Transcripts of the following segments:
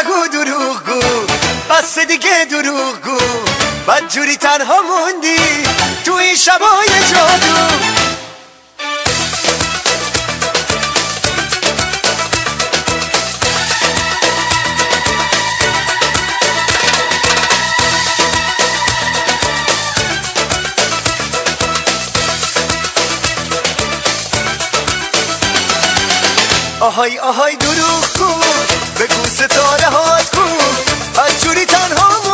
نگو دروغ گو بس دیگه دروغ گو بدجوری تنها موندی تو این شبای جادو. آهای آهای دروغ کو بگو ستاره هات کو. از جوری تنها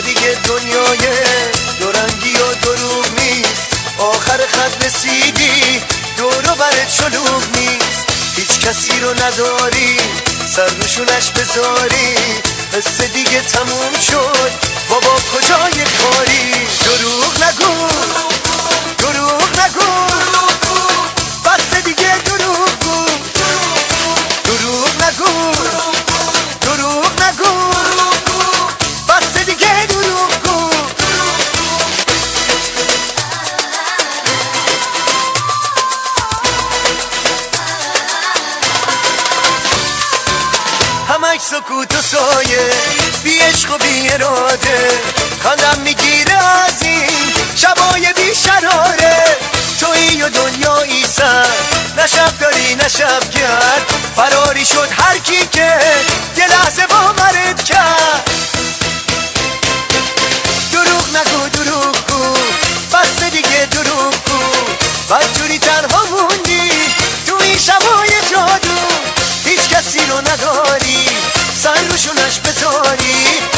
دیگه دنیای دورنگی و دروغ نیست آخر خط رسیدی دورو برت شلوغ نیست. هیچ کسی رو نداری سر روشونش بذاری. حس دیگه تموم شد. بابا کجای سکوت و سایه. بی عشق و بی اراده. خندم می‌گیره از این شبای بی شراره. توی و دنیایی سر. نه شب داری نه شب کرد فراری شد هر کی که یه لحظه کسی رو نداری سر روشونش بذاری.